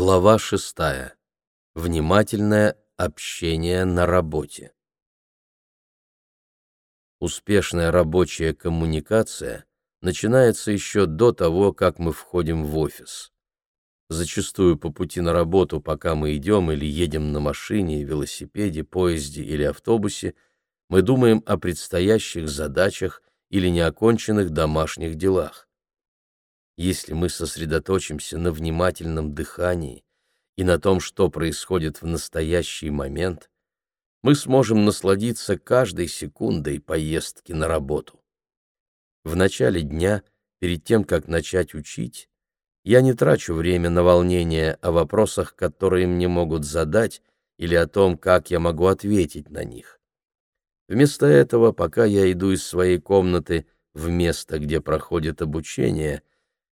Глава шестая. Внимательное общение на работе. Успешная рабочая коммуникация начинается еще до того, как мы входим в офис. Зачастую по пути на работу, пока мы идем или едем на машине, велосипеде, поезде или автобусе, мы думаем о предстоящих задачах или неоконченных домашних делах. Если мы сосредоточимся на внимательном дыхании и на том, что происходит в настоящий момент, мы сможем насладиться каждой секундой поездки на работу. В начале дня, перед тем, как начать учить, я не трачу время на волнение о вопросах, которые мне могут задать, или о том, как я могу ответить на них. Вместо этого, пока я иду из своей комнаты в место, где проходит обучение,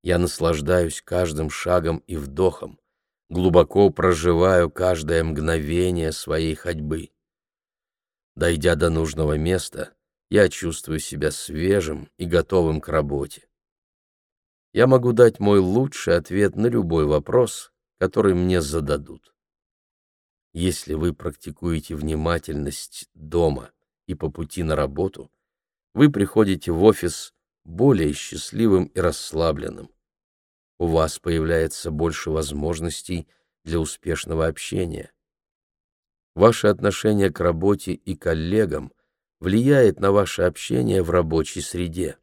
я наслаждаюсь каждым шагом и вдохом, глубоко проживаю каждое мгновение своей ходьбы. Дойдя до нужного места, я чувствую себя свежим и готовым к работе. Я могу дать мой лучший ответ на любой вопрос, который мне зададут. Если вы практикуете внимательность дома и по пути на работу, вы приходите в офис более счастливым и расслабленным. У вас появляется больше возможностей для успешного общения. Ваше отношение к работе и коллегам влияет на ваше общение в рабочей среде.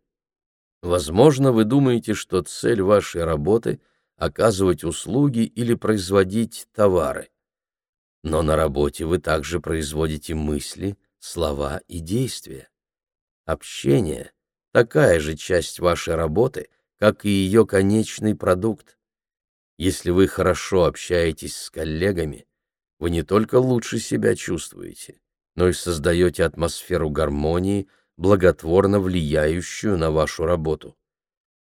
Возможно, вы думаете, что цель вашей работы — оказывать услуги или производить товары. Но на работе вы также производите мысли, слова и действия. Общение такая же часть вашей работы, как и ее конечный продукт. Если вы хорошо общаетесь с коллегами, вы не только лучше себя чувствуете, но и создаете атмосферу гармонии, благотворно влияющую на вашу работу.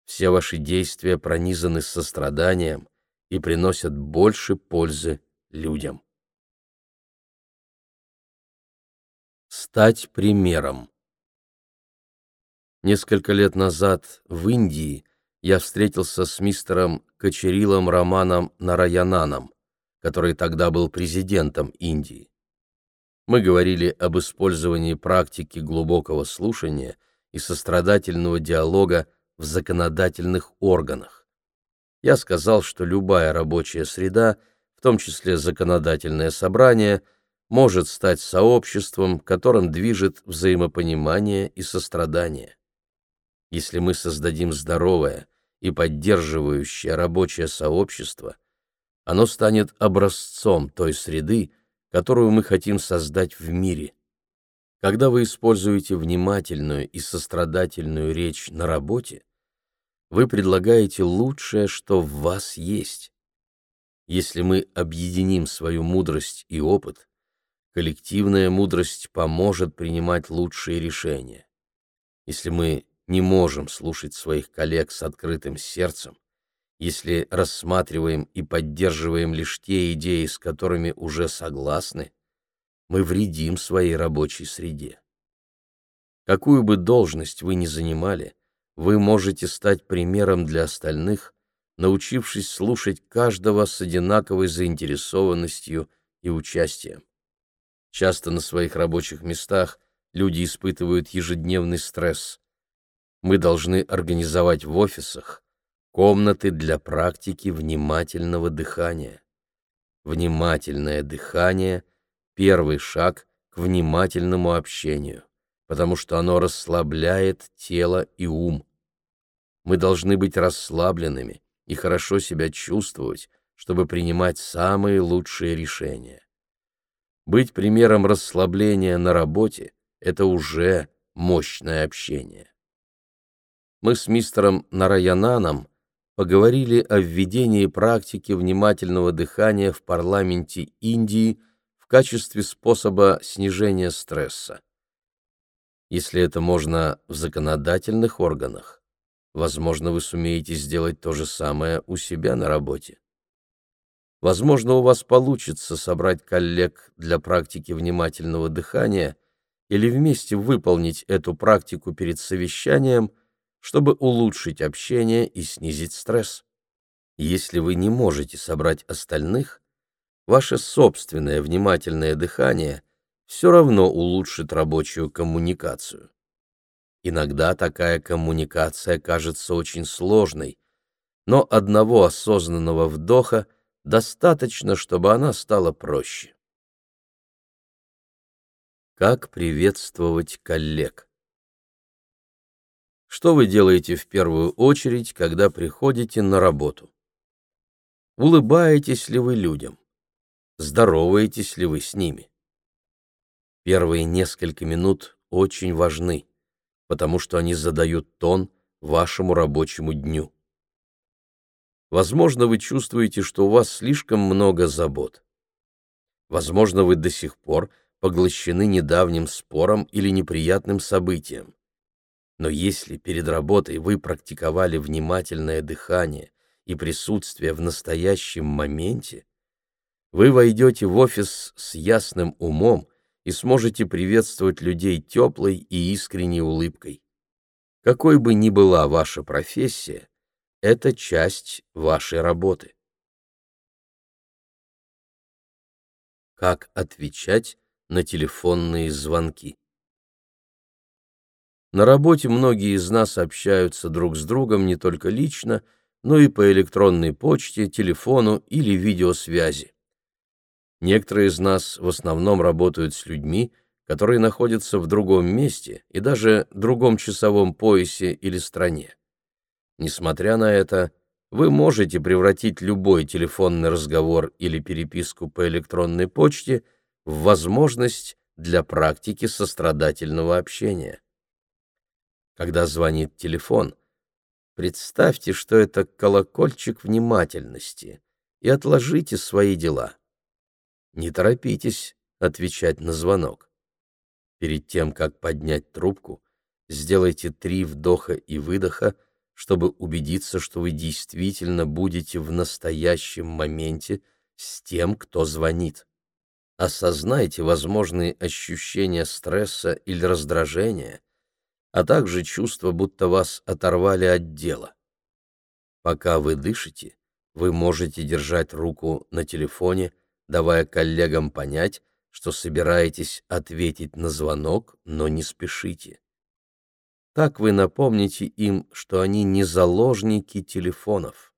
Все ваши действия пронизаны состраданием и приносят больше пользы людям. Стать примером Несколько лет назад в Индии я встретился с мистером Качерилом Романом Нараянаном, который тогда был президентом Индии. Мы говорили об использовании практики глубокого слушания и сострадательного диалога в законодательных органах. Я сказал, что любая рабочая среда, в том числе законодательное собрание, может стать сообществом, которым движет взаимопонимание и сострадание. Если мы создадим здоровое и поддерживающее рабочее сообщество, оно станет образцом той среды, которую мы хотим создать в мире. Когда вы используете внимательную и сострадательную речь на работе, вы предлагаете лучшее, что в вас есть. Если мы объединим свою мудрость и опыт, коллективная мудрость поможет принимать лучшие решения. Если мы не можем слушать своих коллег с открытым сердцем, если рассматриваем и поддерживаем лишь те идеи, с которыми уже согласны, мы вредим своей рабочей среде. Какую бы должность вы ни занимали, вы можете стать примером для остальных, научившись слушать каждого с одинаковой заинтересованностью и участием. Часто на своих рабочих местах люди испытывают ежедневный стресс, мы должны организовать в офисах комнаты для практики внимательного дыхания. Внимательное дыхание — первый шаг к внимательному общению, потому что оно расслабляет тело и ум. Мы должны быть расслабленными и хорошо себя чувствовать, чтобы принимать самые лучшие решения. Быть примером расслабления на работе — это уже мощное общение мы с мистером Нараянаном поговорили о введении практики внимательного дыхания в парламенте Индии в качестве способа снижения стресса. Если это можно в законодательных органах, возможно, вы сумеете сделать то же самое у себя на работе. Возможно, у вас получится собрать коллег для практики внимательного дыхания или вместе выполнить эту практику перед совещанием – чтобы улучшить общение и снизить стресс. Если вы не можете собрать остальных, ваше собственное внимательное дыхание все равно улучшит рабочую коммуникацию. Иногда такая коммуникация кажется очень сложной, но одного осознанного вдоха достаточно, чтобы она стала проще. Как приветствовать коллег? Что вы делаете в первую очередь, когда приходите на работу? Улыбаетесь ли вы людям? Здороваетесь ли вы с ними? Первые несколько минут очень важны, потому что они задают тон вашему рабочему дню. Возможно, вы чувствуете, что у вас слишком много забот. Возможно, вы до сих пор поглощены недавним спором или неприятным событием. Но если перед работой вы практиковали внимательное дыхание и присутствие в настоящем моменте, вы войдете в офис с ясным умом и сможете приветствовать людей теплой и искренней улыбкой. Какой бы ни была ваша профессия, это часть вашей работы. Как отвечать на телефонные звонки? На работе многие из нас общаются друг с другом не только лично, но и по электронной почте, телефону или видеосвязи. Некоторые из нас в основном работают с людьми, которые находятся в другом месте и даже другом часовом поясе или стране. Несмотря на это, вы можете превратить любой телефонный разговор или переписку по электронной почте в возможность для практики сострадательного общения. Когда звонит телефон, Представьте, что это колокольчик внимательности, и отложите свои дела. Не торопитесь отвечать на звонок. Перед тем, как поднять трубку, сделайте три вдоха и выдоха, чтобы убедиться, что вы действительно будете в настоящем моменте с тем, кто звонит. Осознайте возможные ощущения стресса или раздражения, а также чувство, будто вас оторвали от дела. Пока вы дышите, вы можете держать руку на телефоне, давая коллегам понять, что собираетесь ответить на звонок, но не спешите. Так вы напомните им, что они не заложники телефонов.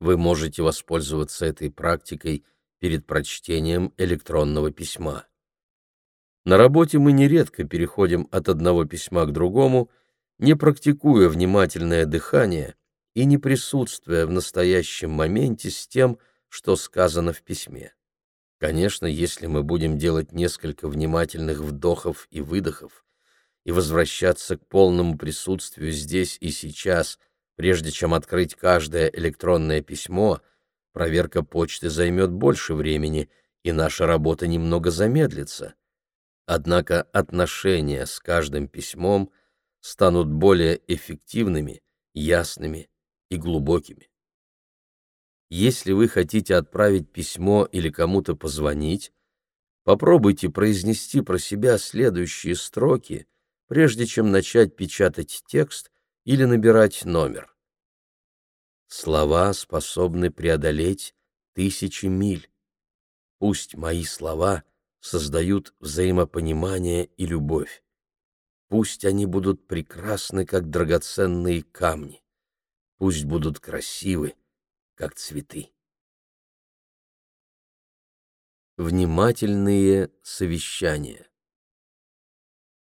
Вы можете воспользоваться этой практикой перед прочтением электронного письма. На работе мы нередко переходим от одного письма к другому, не практикуя внимательное дыхание и не присутствуя в настоящем моменте с тем, что сказано в письме. Конечно, если мы будем делать несколько внимательных вдохов и выдохов и возвращаться к полному присутствию здесь и сейчас, прежде чем открыть каждое электронное письмо, проверка почты займет больше времени, и наша работа немного замедлится. Однако отношения с каждым письмом станут более эффективными, ясными и глубокими. Если вы хотите отправить письмо или кому-то позвонить, попробуйте произнести про себя следующие строки, прежде чем начать печатать текст или набирать номер. Слова способны преодолеть тысячи миль. Пусть мои слова создают взаимопонимание и любовь. Пусть они будут прекрасны, как драгоценные камни. Пусть будут красивы, как цветы. Внимательные совещания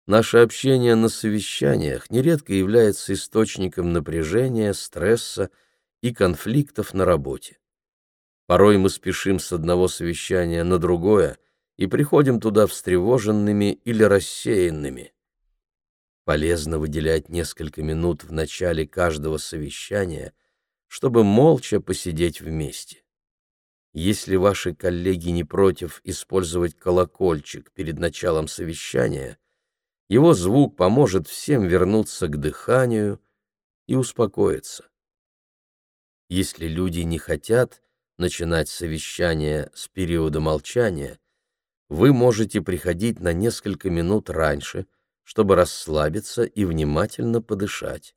Наше общение на совещаниях нередко является источником напряжения, стресса и конфликтов на работе. Порой мы спешим с одного совещания на другое, и приходим туда встревоженными или рассеянными. Полезно выделять несколько минут в начале каждого совещания, чтобы молча посидеть вместе. Если ваши коллеги не против использовать колокольчик перед началом совещания, его звук поможет всем вернуться к дыханию и успокоиться. Если люди не хотят начинать совещание с периода молчания, вы можете приходить на несколько минут раньше, чтобы расслабиться и внимательно подышать.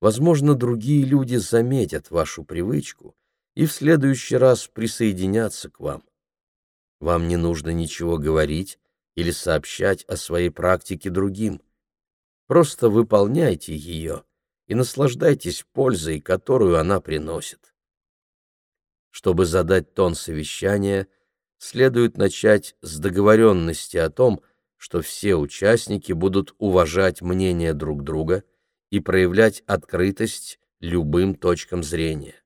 возможно, другие люди заметят вашу привычку и в следующий раз присоединятся к вам. Вам не нужно ничего говорить или сообщать о своей практике другим. Просто выполняйте ее и наслаждайтесь пользой, которую она приносит. Чтобы задать тон совещания, следует начать с договоренности о том, что все участники будут уважать мнение друг друга и проявлять открытость любым точкам зрения.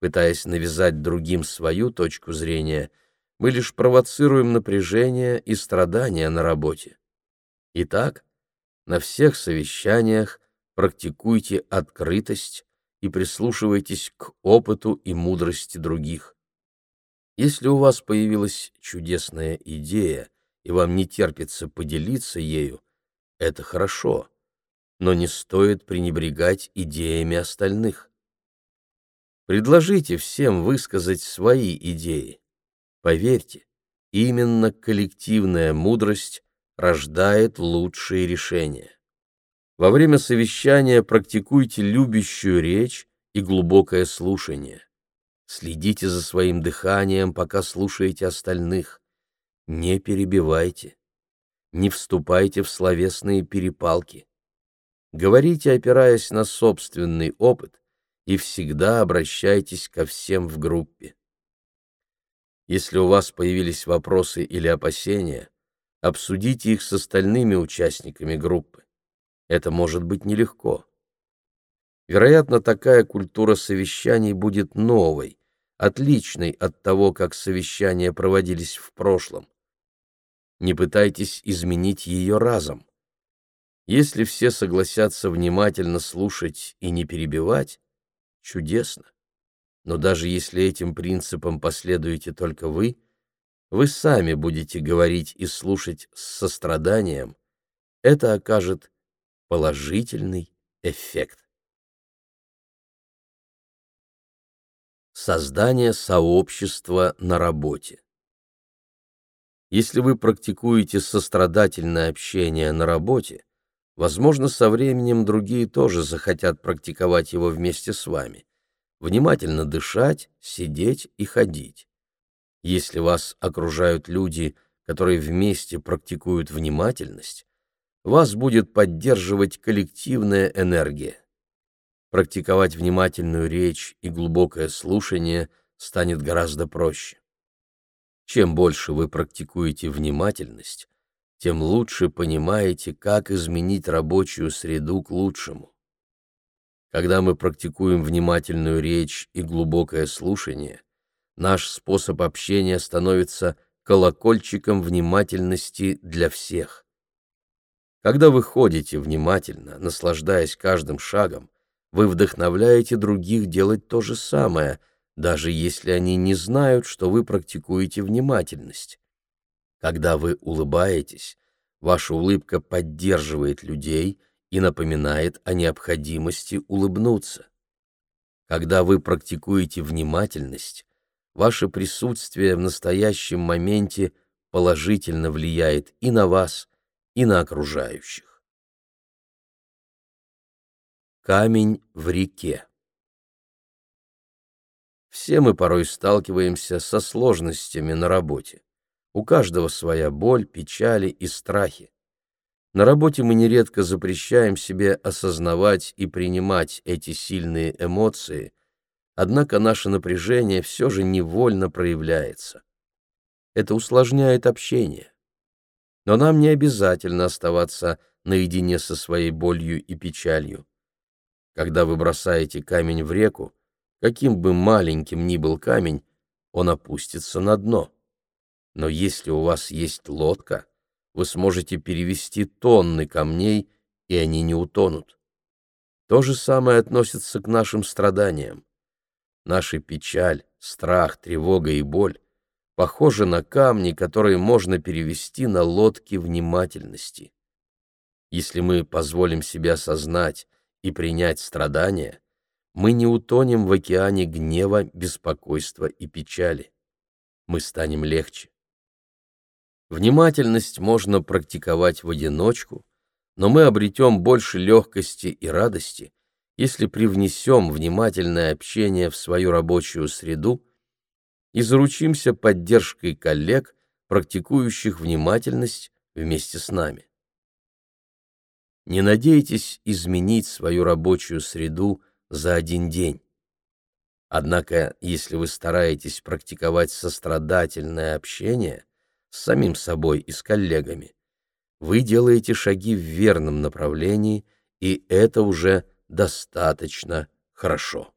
Пытаясь навязать другим свою точку зрения, мы лишь провоцируем напряжение и страдания на работе. Итак, на всех совещаниях практикуйте открытость и прислушивайтесь к опыту и мудрости других. Если у вас появилась чудесная идея, и вам не терпится поделиться ею, это хорошо, но не стоит пренебрегать идеями остальных. Предложите всем высказать свои идеи. Поверьте, именно коллективная мудрость рождает лучшие решения. Во время совещания практикуйте любящую речь и глубокое слушание. Следите за своим дыханием, пока слушаете остальных. Не перебивайте. Не вступайте в словесные перепалки. Говорите, опираясь на собственный опыт, и всегда обращайтесь ко всем в группе. Если у вас появились вопросы или опасения, обсудите их с остальными участниками группы. Это может быть нелегко. Вероятно, такая культура совещаний будет новой, отличной от того, как совещания проводились в прошлом. Не пытайтесь изменить ее разом. Если все согласятся внимательно слушать и не перебивать, чудесно. Но даже если этим принципам последуете только вы, вы сами будете говорить и слушать с состраданием, это окажет положительный эффект. Создание сообщества на работе. Если вы практикуете сострадательное общение на работе, возможно, со временем другие тоже захотят практиковать его вместе с вами. Внимательно дышать, сидеть и ходить. Если вас окружают люди, которые вместе практикуют внимательность, вас будет поддерживать коллективная энергия. Практиковать внимательную речь и глубокое слушание станет гораздо проще. Чем больше вы практикуете внимательность, тем лучше понимаете, как изменить рабочую среду к лучшему. Когда мы практикуем внимательную речь и глубокое слушание, наш способ общения становится колокольчиком внимательности для всех. Когда вы ходите внимательно, наслаждаясь каждым шагом, вы вдохновляете других делать то же самое, даже если они не знают, что вы практикуете внимательность. Когда вы улыбаетесь, ваша улыбка поддерживает людей и напоминает о необходимости улыбнуться. Когда вы практикуете внимательность, ваше присутствие в настоящем моменте положительно влияет и на вас, и на окружающих. Камень в реке Все мы порой сталкиваемся со сложностями на работе. У каждого своя боль, печали и страхи. На работе мы нередко запрещаем себе осознавать и принимать эти сильные эмоции, однако наше напряжение все же невольно проявляется. Это усложняет общение. Но нам не обязательно оставаться наедине со своей болью и печалью. Когда вы бросаете камень в реку, каким бы маленьким ни был камень, он опустится на дно. Но если у вас есть лодка, вы сможете перевести тонны камней, и они не утонут. То же самое относится к нашим страданиям. Наша печаль, страх, тревога и боль похожи на камни, которые можно перевести на лодки внимательности. Если мы позволим себе осознать и принять страдания, мы не утонем в океане гнева, беспокойства и печали. Мы станем легче. Внимательность можно практиковать в одиночку, но мы обретем больше легкости и радости, если привнесем внимательное общение в свою рабочую среду и заручимся поддержкой коллег, практикующих внимательность вместе с нами. Не надейтесь изменить свою рабочую среду за один день. Однако, если вы стараетесь практиковать сострадательное общение с самим собой и с коллегами, вы делаете шаги в верном направлении, и это уже достаточно хорошо.